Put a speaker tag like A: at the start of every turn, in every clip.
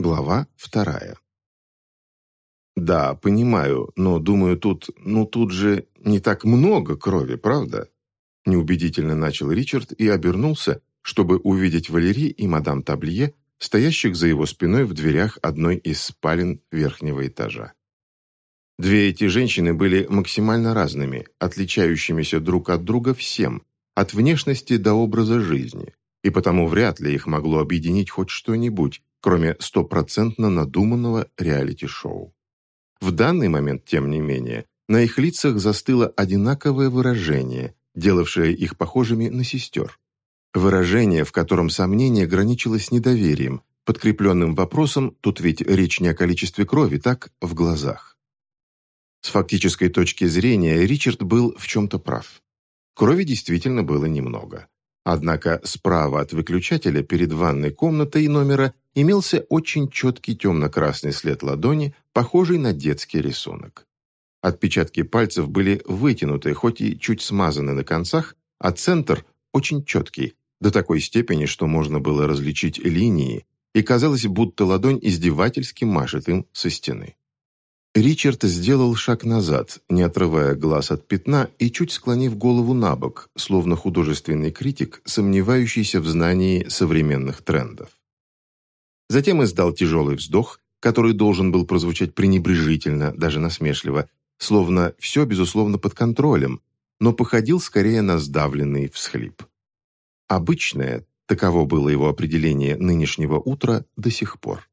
A: Глава вторая. «Да, понимаю, но, думаю, тут... Ну, тут же не так много крови, правда?» Неубедительно начал Ричард и обернулся, чтобы увидеть Валерий и мадам Таблие, стоящих за его спиной в дверях одной из спален верхнего этажа. Две эти женщины были максимально разными, отличающимися друг от друга всем, от внешности до образа жизни, и потому вряд ли их могло объединить хоть что-нибудь, кроме стопроцентно надуманного реалити-шоу. В данный момент, тем не менее, на их лицах застыло одинаковое выражение, делавшее их похожими на сестер. Выражение, в котором сомнение граничило с недоверием, подкрепленным вопросом, тут ведь речь не о количестве крови, так, в глазах. С фактической точки зрения Ричард был в чем-то прав. Крови действительно было немного. Однако справа от выключателя перед ванной комнатой номера имелся очень четкий темно-красный след ладони, похожий на детский рисунок. Отпечатки пальцев были вытянуты, хоть и чуть смазаны на концах, а центр очень четкий, до такой степени, что можно было различить линии, и казалось, будто ладонь издевательски машет им со стены. Ричард сделал шаг назад, не отрывая глаз от пятна и чуть склонив голову на бок, словно художественный критик, сомневающийся в знании современных трендов. Затем издал тяжелый вздох, который должен был прозвучать пренебрежительно, даже насмешливо, словно все, безусловно, под контролем, но походил скорее на сдавленный всхлип. Обычное, таково было его определение нынешнего утра до сих пор.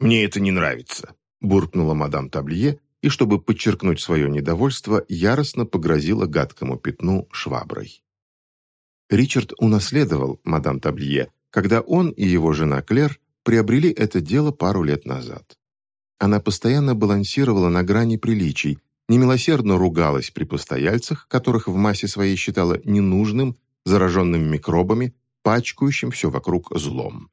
B: «Мне это не нравится»,
A: буркнула мадам Таблие и, чтобы подчеркнуть свое недовольство, яростно погрозила гадкому пятну шваброй. Ричард унаследовал мадам Таблие, когда он и его жена Клер приобрели это дело пару лет назад. Она постоянно балансировала на грани приличий, немилосердно ругалась при постояльцах, которых в массе своей считала ненужным, зараженным микробами, пачкающим все вокруг злом.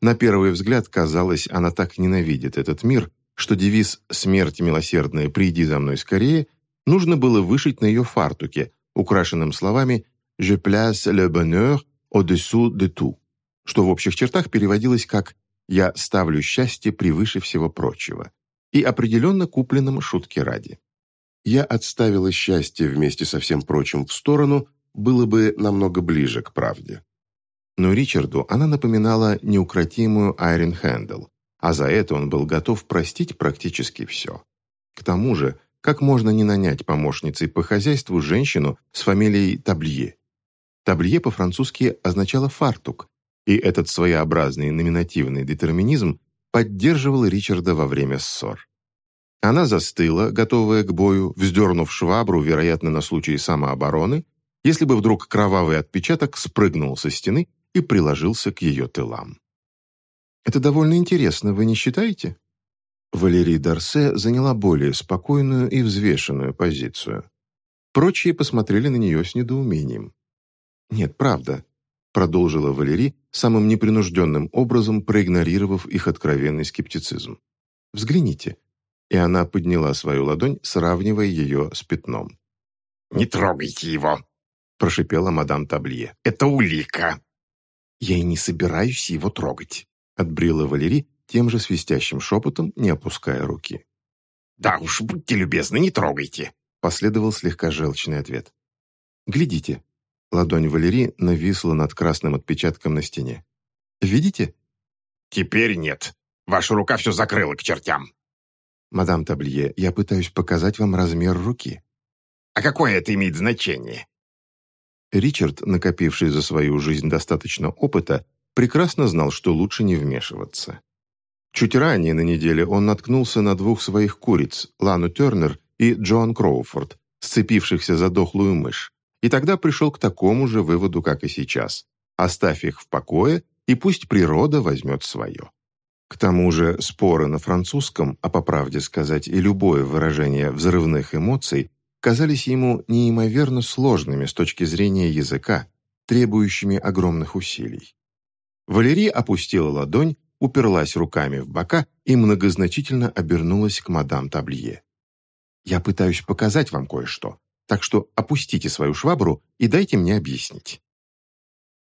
A: На первый взгляд казалось, она так ненавидит этот мир, что девиз «Смерть милосердная, приди за мной скорее» нужно было вышить на ее фартуке, украшенным словами «Je place le bonheur au-dessous de tout», что в общих чертах переводилось как «Я ставлю счастье превыше всего прочего» и определенно купленным шутки ради. «Я отставила счастье вместе со всем прочим в сторону» было бы намного ближе к правде. Но Ричарду она напоминала неукротимую Айрин Хэндл, а за это он был готов простить практически все. К тому же, как можно не нанять помощницей по хозяйству женщину с фамилией Таблие? Таблие по-французски означало «фартук», и этот своеобразный номинативный детерминизм поддерживал Ричарда во время ссор. Она застыла, готовая к бою, вздернув швабру, вероятно, на случай самообороны, если бы вдруг кровавый отпечаток спрыгнул со стены и приложился к ее тылам. Это довольно интересно, вы не считаете?» Валерий Дарсе заняла более спокойную и взвешенную позицию. Прочие посмотрели на нее с недоумением. «Нет, правда», — продолжила Валерий, самым непринужденным образом проигнорировав их откровенный скептицизм. «Взгляните». И она подняла свою ладонь, сравнивая ее с пятном.
B: «Не трогайте его», — прошипела мадам Таблие. «Это улика».
A: «Я и не собираюсь его трогать», Отбрила Валерий тем же свистящим шепотом, не опуская руки.
B: «Да уж, будьте любезны, не трогайте!»
A: Последовал слегка желчный ответ. «Глядите!» Ладонь Валерии нависла над красным отпечатком на стене. «Видите?»
B: «Теперь нет. Ваша рука все закрыла к чертям».
A: «Мадам Таблие, я пытаюсь показать вам размер руки».
B: «А какое это имеет значение?»
A: Ричард, накопивший за свою жизнь достаточно опыта, прекрасно знал, что лучше не вмешиваться. Чуть ранее на неделе он наткнулся на двух своих куриц, Лану Тернер и Джоан Кроуфорд, сцепившихся за дохлую мышь, и тогда пришел к такому же выводу, как и сейчас. Оставь их в покое, и пусть природа возьмет свое. К тому же споры на французском, а по правде сказать и любое выражение взрывных эмоций, казались ему неимоверно сложными с точки зрения языка, требующими огромных усилий. Валерия опустила ладонь, уперлась руками в бока и многозначительно обернулась к мадам Таблие. «Я пытаюсь показать вам кое-что, так что опустите свою швабру и дайте мне объяснить».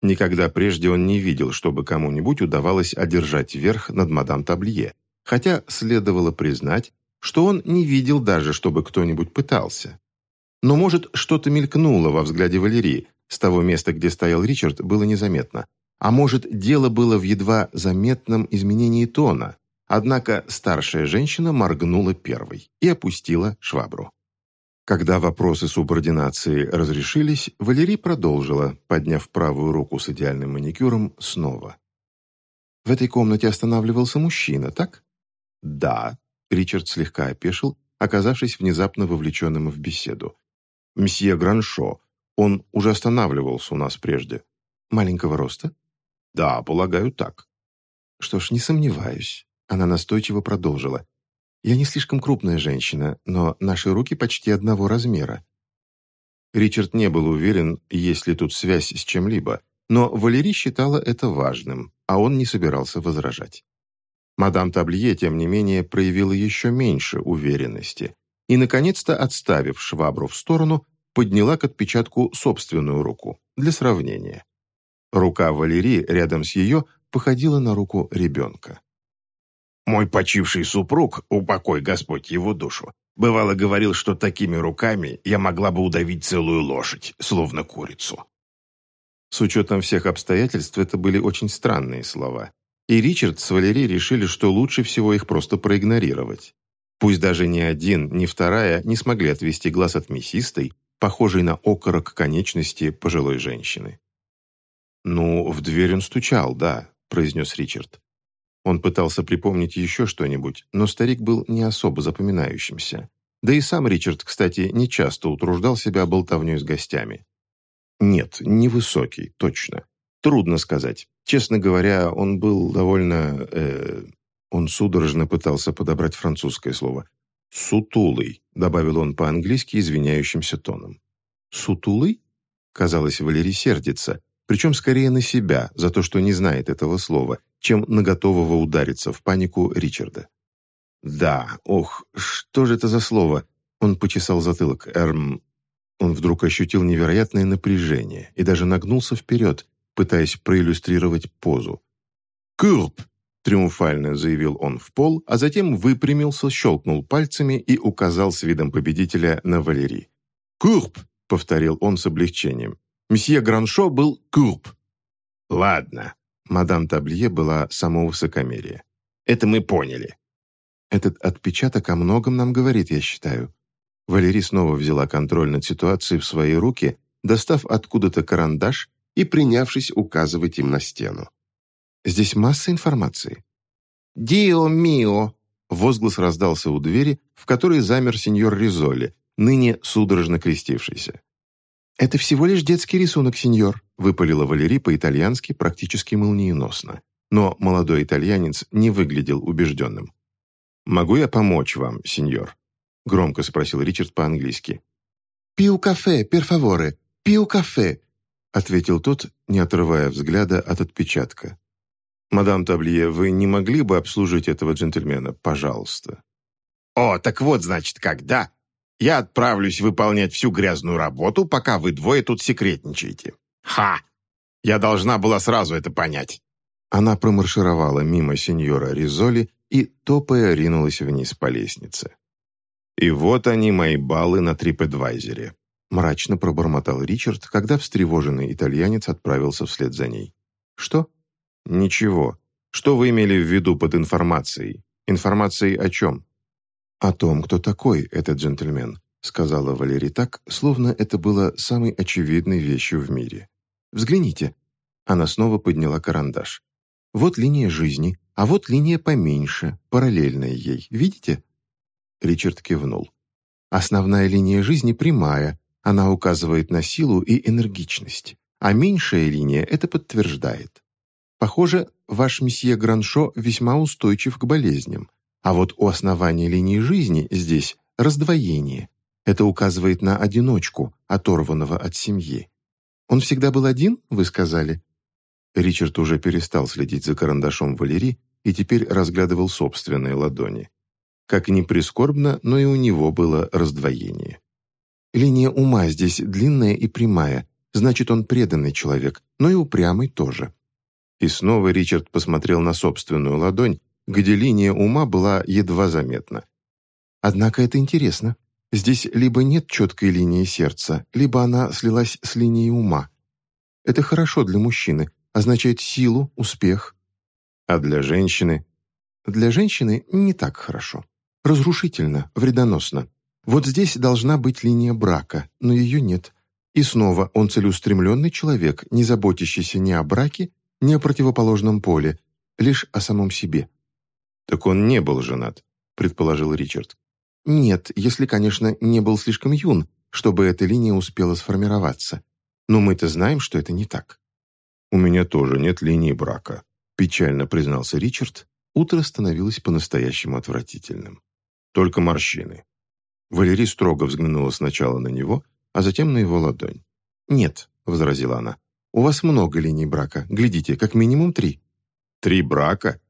A: Никогда прежде он не видел, чтобы кому-нибудь удавалось одержать верх над мадам Таблие, хотя следовало признать, что он не видел даже, чтобы кто-нибудь пытался. Но, может, что-то мелькнуло во взгляде Валерии, с того места, где стоял Ричард, было незаметно. А может, дело было в едва заметном изменении тона, однако старшая женщина моргнула первой и опустила швабру. Когда вопросы субординации разрешились, Валерий продолжила, подняв правую руку с идеальным маникюром снова. «В этой комнате останавливался мужчина, так?» «Да», — Ричард слегка опешил, оказавшись внезапно вовлеченным в беседу. «Мсье Граншо. Он уже останавливался у нас прежде». «Маленького роста?» «Да, полагаю, так». «Что ж, не сомневаюсь». Она настойчиво продолжила. Я не слишком крупная женщина, но наши руки почти одного размера. Ричард не был уверен, есть ли тут связь с чем-либо, но Валерий считала это важным, а он не собирался возражать. Мадам Таблие, тем не менее, проявила еще меньше уверенности и, наконец-то, отставив швабру в сторону, подняла к отпечатку собственную руку, для сравнения. Рука Валерии рядом с ее походила на руку ребенка.
B: Мой почивший супруг, упокой Господь его душу, бывало говорил, что такими руками я могла бы удавить целую лошадь, словно курицу.
A: С учетом всех обстоятельств это были очень странные слова. И Ричард с Валерией решили, что лучше всего их просто проигнорировать. Пусть даже ни один, ни вторая не смогли отвести глаз от мясистой, похожей на окорок конечности пожилой женщины. «Ну, в дверь он стучал, да», — произнес Ричард. Он пытался припомнить еще что-нибудь, но старик был не особо запоминающимся. Да и сам Ричард, кстати, не часто утруждал себя болтовней с гостями. Нет, невысокий, точно. Трудно сказать. Честно говоря, он был довольно... Э, он судорожно пытался подобрать французское слово. «Сутулый», — добавил он по-английски извиняющимся тоном. «Сутулый?» Казалось, Валерий сердится, причем скорее на себя, за то, что не знает этого слова, чем на готового удариться в панику Ричарда. «Да, ох, что же это за слово?» Он почесал затылок. «Эрм...» Он вдруг ощутил невероятное напряжение и даже нагнулся вперед, пытаясь проиллюстрировать позу. «Курб!» — триумфально заявил он в пол, а затем выпрямился, щелкнул пальцами и указал с видом победителя на Валерий. «Курб!» — повторил он с облегчением. «Мсье Граншо был курб».
B: «Ладно»,
A: Мадам Таблие была само высокомерие.
B: «Это мы поняли».
A: «Этот отпечаток о многом нам говорит, я считаю». Валерий снова взяла контроль над ситуацией в свои руки, достав откуда-то карандаш и принявшись указывать им на стену. «Здесь масса информации».
B: «Дио мио!»
A: Возглас раздался у двери, в которой замер сеньор Ризоли, ныне судорожно крестившийся. «Это всего лишь детский рисунок, сеньор», выпалила Валерий по-итальянски практически молниеносно. Но молодой итальянец не выглядел убежденным. «Могу я помочь вам, сеньор?» громко спросил Ричард по-английски.
C: «Пиу кафе, перфаворе, пиу кафе»,
A: ответил тот, не отрывая взгляда от отпечатка. «Мадам Таблие, вы не могли бы обслужить этого джентльмена, пожалуйста?»
B: «О, так вот, значит, когда?» Я отправлюсь выполнять всю грязную работу, пока вы двое тут секретничаете. Ха! Я должна была сразу это понять».
A: Она промаршировала мимо сеньора Ризоли и, топая, ринулась вниз по лестнице. «И вот они, мои баллы на TripAdvisor», — мрачно пробормотал Ричард, когда встревоженный итальянец отправился вслед за ней. «Что?» «Ничего. Что вы имели в виду под информацией? Информацией о чем?» «О том, кто такой этот джентльмен», сказала Валерий так, словно это было самой очевидной вещью в мире. «Взгляните». Она снова подняла карандаш. «Вот линия жизни, а вот линия поменьше, параллельная ей. Видите?» Ричард кивнул. «Основная линия жизни прямая, она указывает на силу и энергичность, а меньшая линия это подтверждает. Похоже, ваш месье Граншо весьма устойчив к болезням, а вот у основания линии жизни здесь раздвоение. Это указывает на одиночку, оторванного от семьи. Он всегда был один, вы сказали? Ричард уже перестал следить за карандашом Валерии и теперь разглядывал собственные ладони. Как ни прискорбно, но и у него было раздвоение. Линия ума здесь длинная и прямая, значит, он преданный человек, но и упрямый тоже. И снова Ричард посмотрел на собственную ладонь, где линия ума была едва заметна. Однако это интересно. Здесь либо нет четкой линии сердца, либо она слилась с линией ума. Это хорошо для мужчины, означает силу, успех. А для женщины? Для женщины не так хорошо. Разрушительно, вредоносно. Вот здесь должна быть линия брака, но ее нет. И снова он целеустремленный человек, не заботящийся ни о браке, ни о противоположном поле, лишь о самом себе.
B: «Так он не был женат», — предположил Ричард.
A: «Нет, если, конечно, не был слишком юн, чтобы эта линия успела сформироваться. Но мы-то знаем, что это не так».
B: «У меня тоже нет линии брака», — печально признался Ричард. Утро становилось по-настоящему отвратительным. «Только морщины». Валерий строго взглянула сначала на него, а затем на его ладонь.
A: «Нет», — возразила она, — «у вас много линий брака. Глядите, как минимум три».
B: «Три брака?»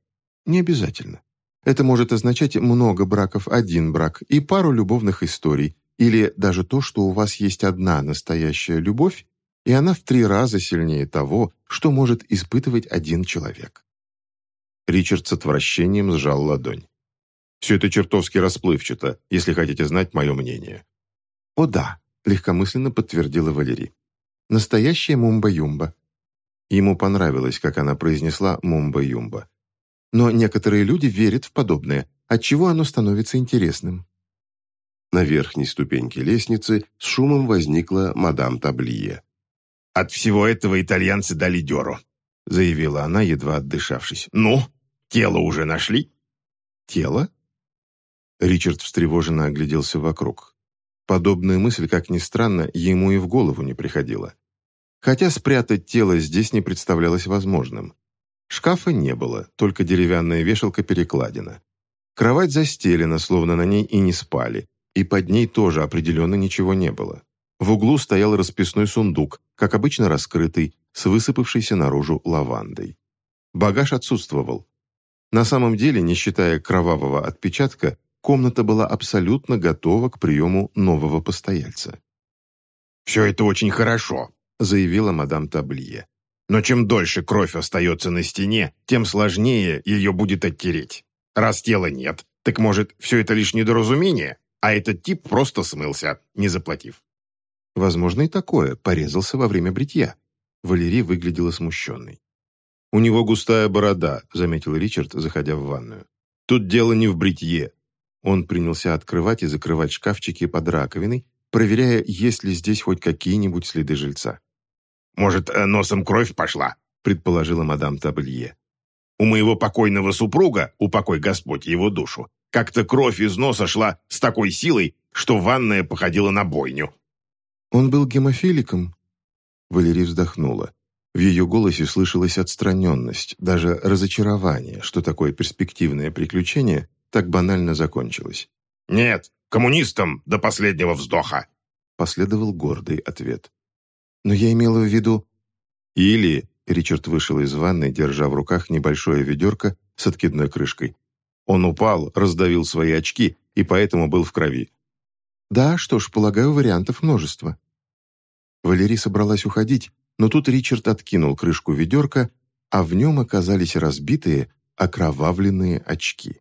A: «Не обязательно. Это может означать много браков, один брак и пару любовных историй, или даже то, что у вас есть одна настоящая любовь, и она в три раза сильнее того, что может испытывать один человек».
B: Ричард с отвращением сжал ладонь. «Все это чертовски расплывчато, если хотите знать мое мнение».
A: «О да», — легкомысленно подтвердила Валерий. «Настоящая мумба-юмба». Ему понравилось, как она произнесла «мумба-юмба». Но некоторые люди верят в подобное, отчего оно становится интересным.
C: На верхней ступеньке лестницы с шумом возникла мадам Таблие.
B: «От всего этого итальянцы дали дёру», — заявила она, едва отдышавшись. «Ну, тело уже нашли?»
A: «Тело?» Ричард встревоженно огляделся вокруг. Подобная мысль, как ни странно, ему и в голову не приходила. Хотя спрятать тело здесь не представлялось возможным. Шкафа не было, только деревянная вешалка-перекладина. Кровать застелена, словно на ней и не спали, и под ней тоже определенно ничего не было. В углу стоял расписной сундук, как обычно раскрытый, с высыпавшейся наружу лавандой. Багаж отсутствовал. На самом деле, не считая кровавого отпечатка, комната была абсолютно готова к приему нового постояльца.
B: «Все это очень хорошо», — заявила мадам Таблие. «Но чем дольше кровь остается на стене, тем сложнее ее будет оттереть. Раз тела нет, так может, все это лишь недоразумение, а этот тип просто смылся, не заплатив».
A: Возможно и такое, порезался во время бритья. Валерий выглядела смущенной.
B: «У него густая борода», — заметил Ричард, заходя в ванную. «Тут дело не в бритье.
A: Он принялся открывать и закрывать шкафчики под раковиной, проверяя, есть ли здесь хоть какие-нибудь следы жильца.
B: «Может, э, носом кровь пошла?» – предположила мадам Таблье. «У моего покойного супруга, упокой Господь его душу, как-то кровь из носа шла с такой силой, что ванная походила на бойню».
A: «Он был гемофиликом?» Валерия вздохнула. В ее голосе слышалась отстраненность, даже разочарование, что такое перспективное приключение так банально закончилось.
B: «Нет, коммунистам до последнего вздоха!»
A: Последовал гордый ответ. «Но я имела в виду...» «Или...» Ричард вышел из ванной, держа в руках небольшое ведерко с откидной крышкой. Он упал, раздавил свои очки и поэтому был в крови. «Да, что ж, полагаю, вариантов множество». Валерий собралась уходить, но тут Ричард откинул крышку ведерка, а в нем оказались разбитые, окровавленные очки.